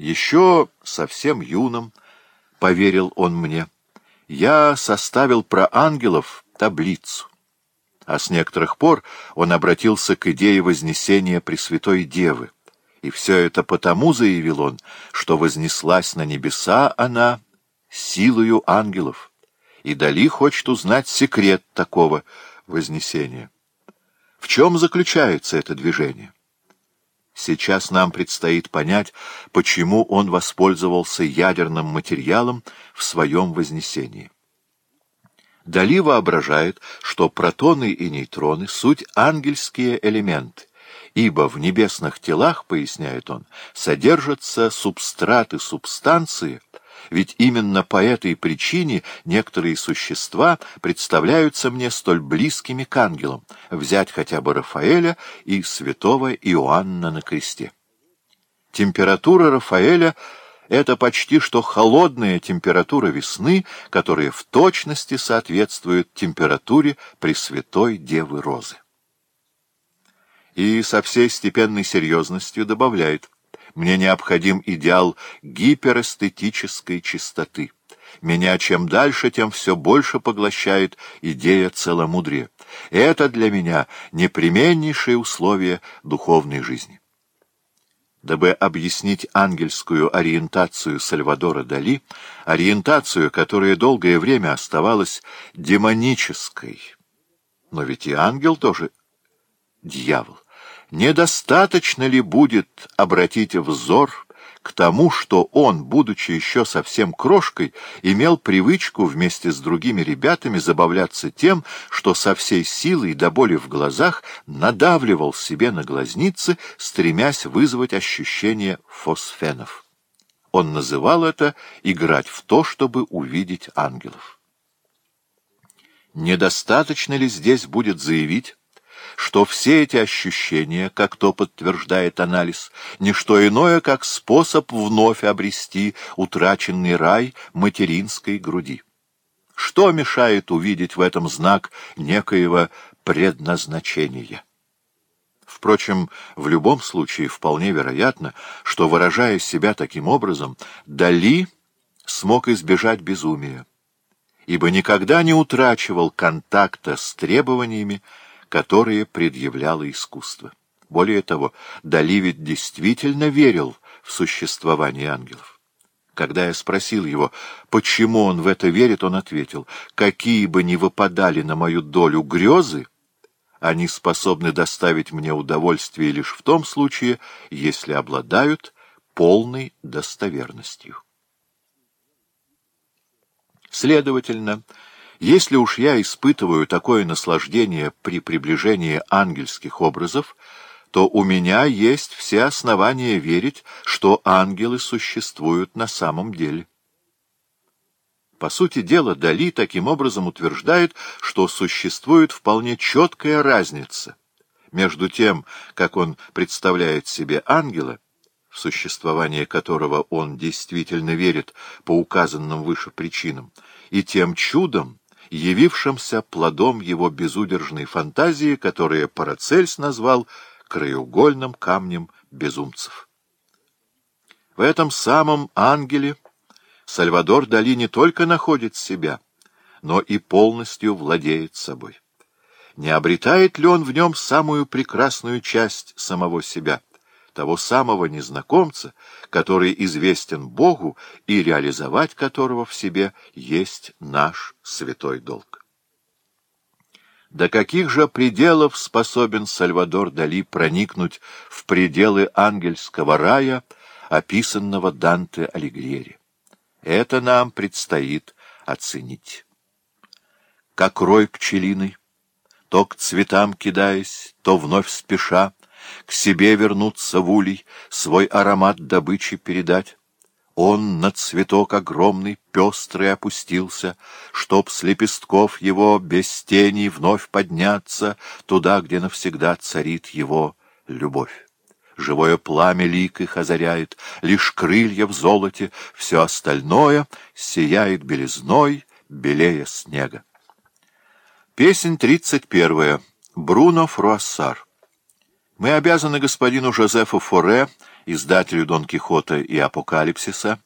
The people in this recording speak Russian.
еще совсем юным, поверил он мне, я составил про ангелов таблицу. А с некоторых пор он обратился к идее вознесения Пресвятой Девы. И все это потому, заявил он, что вознеслась на небеса она силою ангелов. И Дали хочет узнать секрет такого вознесения. В чем заключается это движение? Сейчас нам предстоит понять, почему он воспользовался ядерным материалом в своем вознесении. Дали воображает, что протоны и нейтроны — суть ангельские элементы, ибо в небесных телах, поясняет он, содержатся субстраты субстанции — ведь именно по этой причине некоторые существа представляются мне столь близкими к ангелам, взять хотя бы Рафаэля и святого Иоанна на кресте. Температура Рафаэля — это почти что холодная температура весны, которая в точности соответствует температуре Пресвятой Девы Розы. И со всей степенной серьезностью добавляет — мне необходим идеал гиперэстетической чистоты. Меня чем дальше, тем все больше поглощает идея целомудрия. Это для меня непременнейшее условие духовной жизни. Дабы объяснить ангельскую ориентацию Сальвадора Дали, ориентацию, которая долгое время оставалась демонической, но ведь и ангел тоже дьявол недостаточно ли будет обратить взор к тому, что он, будучи еще совсем крошкой, имел привычку вместе с другими ребятами забавляться тем, что со всей силой и до боли в глазах надавливал себе на глазницы, стремясь вызвать ощущение фосфенов. Он называл это «играть в то, чтобы увидеть ангелов». Недостаточно ли здесь будет заявить, что все эти ощущения, как то подтверждает анализ, не что иное, как способ вновь обрести утраченный рай материнской груди. Что мешает увидеть в этом знак некоего предназначения? Впрочем, в любом случае вполне вероятно, что, выражая себя таким образом, Дали смог избежать безумия, ибо никогда не утрачивал контакта с требованиями, которые предъявляло искусство. Более того, Даливид действительно верил в существование ангелов. Когда я спросил его, почему он в это верит, он ответил, «Какие бы ни выпадали на мою долю грезы, они способны доставить мне удовольствие лишь в том случае, если обладают полной достоверностью». Следовательно, если уж я испытываю такое наслаждение при приближении ангельских образов, то у меня есть все основания верить, что ангелы существуют на самом деле. По сути дела, Дали таким образом утверждает, что существует вполне четкая разница между тем, как он представляет себе ангела, в существование которого он действительно верит по указанным выше причинам, и тем чудом, явившимся плодом его безудержной фантазии, которую Парацельс назвал краеугольным камнем безумцев. В этом самом ангеле Сальвадор Дали не только находит себя, но и полностью владеет собой. Не обретает ли он в нем самую прекрасную часть самого себя — того самого незнакомца, который известен Богу и реализовать которого в себе есть наш святой долг. До каких же пределов способен Сальвадор Дали проникнуть в пределы ангельского рая, описанного Данте Алигьери? Это нам предстоит оценить. Как рой пчелиный, то к цветам кидаясь, то вновь спеша, к себе вернуться в улей, свой аромат добычи передать. Он на цветок огромный, пестрый опустился, Чтоб с лепестков его без тени вновь подняться Туда, где навсегда царит его любовь. Живое пламя лик их озаряет, Лишь крылья в золоте, все остальное Сияет белизной, белее снега. Песнь тридцать первая. Бруно Фруассар мы обязаны господину Жозефу Форе, издателю Дон Кихота и Апокалипсиса,